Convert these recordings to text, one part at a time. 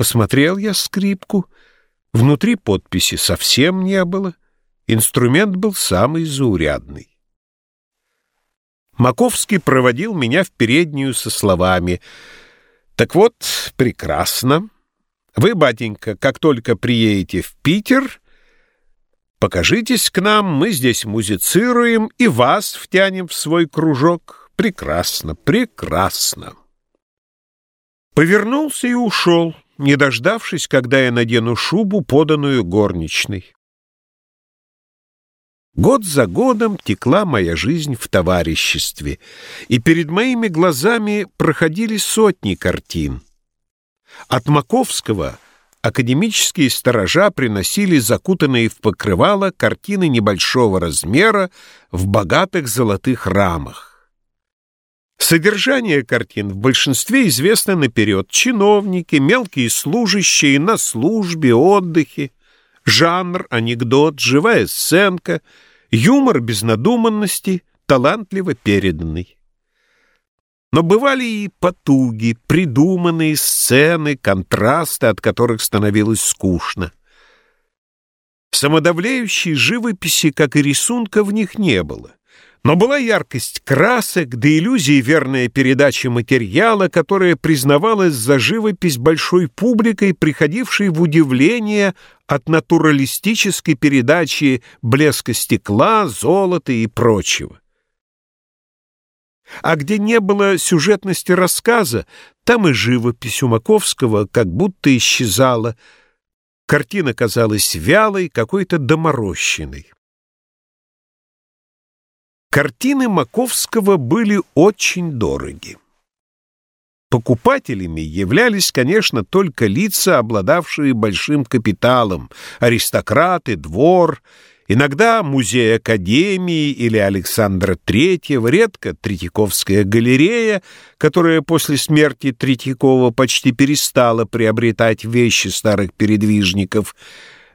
Посмотрел я скрипку. Внутри подписи совсем не было. Инструмент был самый заурядный. Маковский проводил меня в переднюю со словами «Так вот, прекрасно. Вы, батенька, как только приедете в Питер, покажитесь к нам, мы здесь музицируем и вас втянем в свой кружок. Прекрасно, прекрасно». Повернулся и ушел, не дождавшись, когда я надену шубу, поданную горничной. Год за годом текла моя жизнь в товариществе, и перед моими глазами проходили сотни картин. От Маковского академические сторожа приносили закутанные в покрывало картины небольшого размера в богатых золотых рамах. Содержание картин в большинстве известно наперед. Чиновники, мелкие служащие на службе, отдыхе, жанр, анекдот, живая сценка — Юмор без надуманности, талантливо переданный. Но бывали и потуги, придуманные сцены, контрасты, от которых становилось скучно. Самодавляющей живописи, как и рисунка, в них не было. Но была яркость красок, да иллюзии верная передача материала, которая признавалась за живопись большой публикой, приходившей в удивление от натуралистической передачи блеска стекла, золота и прочего. А где не было сюжетности рассказа, там и живопись Маковского как будто исчезала. Картина казалась вялой, какой-то доморощенной. Картины Маковского были очень дороги. Покупателями являлись, конечно, только лица, обладавшие большим капиталом, аристократы, двор, иногда музей Академии или Александра Третьего, редко Третьяковская галерея, которая после смерти Третьякова почти перестала приобретать вещи старых передвижников,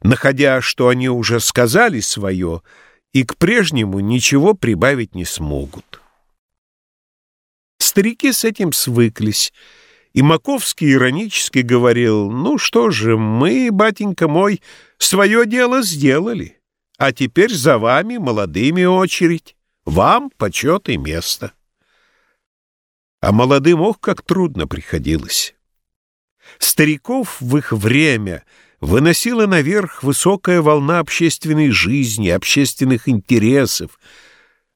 находя, что они уже сказали свое – и к прежнему ничего прибавить не смогут. Старики с этим свыклись, и Маковский иронически говорил, «Ну что же, мы, батенька мой, свое дело сделали, а теперь за вами, молодыми, очередь, вам почет и место». А молодым, ох, как трудно приходилось. Стариков в их время — выносила наверх высокая волна общественной жизни, общественных интересов.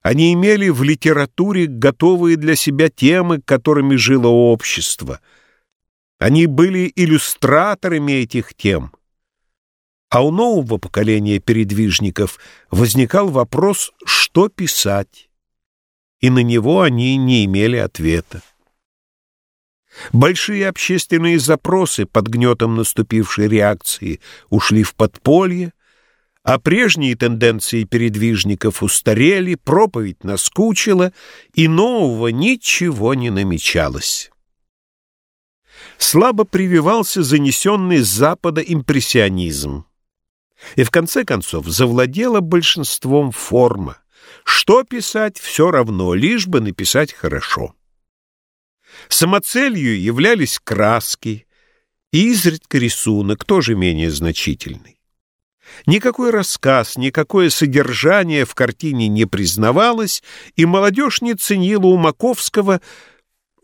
Они имели в литературе готовые для себя темы, которыми жило общество. Они были иллюстраторами этих тем. А у нового поколения передвижников возникал вопрос, что писать, и на него они не имели ответа. Большие общественные запросы под гнетом наступившей реакции ушли в подполье, а прежние тенденции передвижников устарели, проповедь наскучила, и нового ничего не намечалось. Слабо прививался занесенный с Запада импрессионизм. И в конце концов завладела большинством форма. Что писать, все равно, лишь бы написать хорошо. Самоцелью являлись краски и изредка рисунок, тоже менее значительный. Никакой рассказ, никакое содержание в картине не признавалось, и молодежь не ценила у Маковского,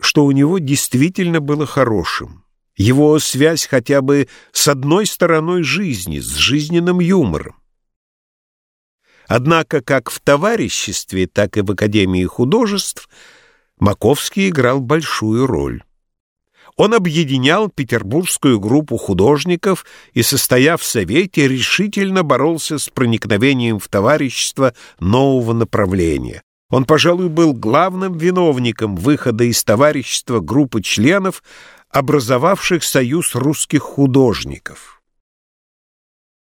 что у него действительно было хорошим. Его связь хотя бы с одной стороной жизни, с жизненным юмором. Однако как в товариществе, так и в Академии художеств – Маковский играл большую роль. Он объединял петербургскую группу художников и, состояв в Совете, решительно боролся с проникновением в товарищество нового направления. Он, пожалуй, был главным виновником выхода из товарищества группы членов, образовавших Союз русских художников.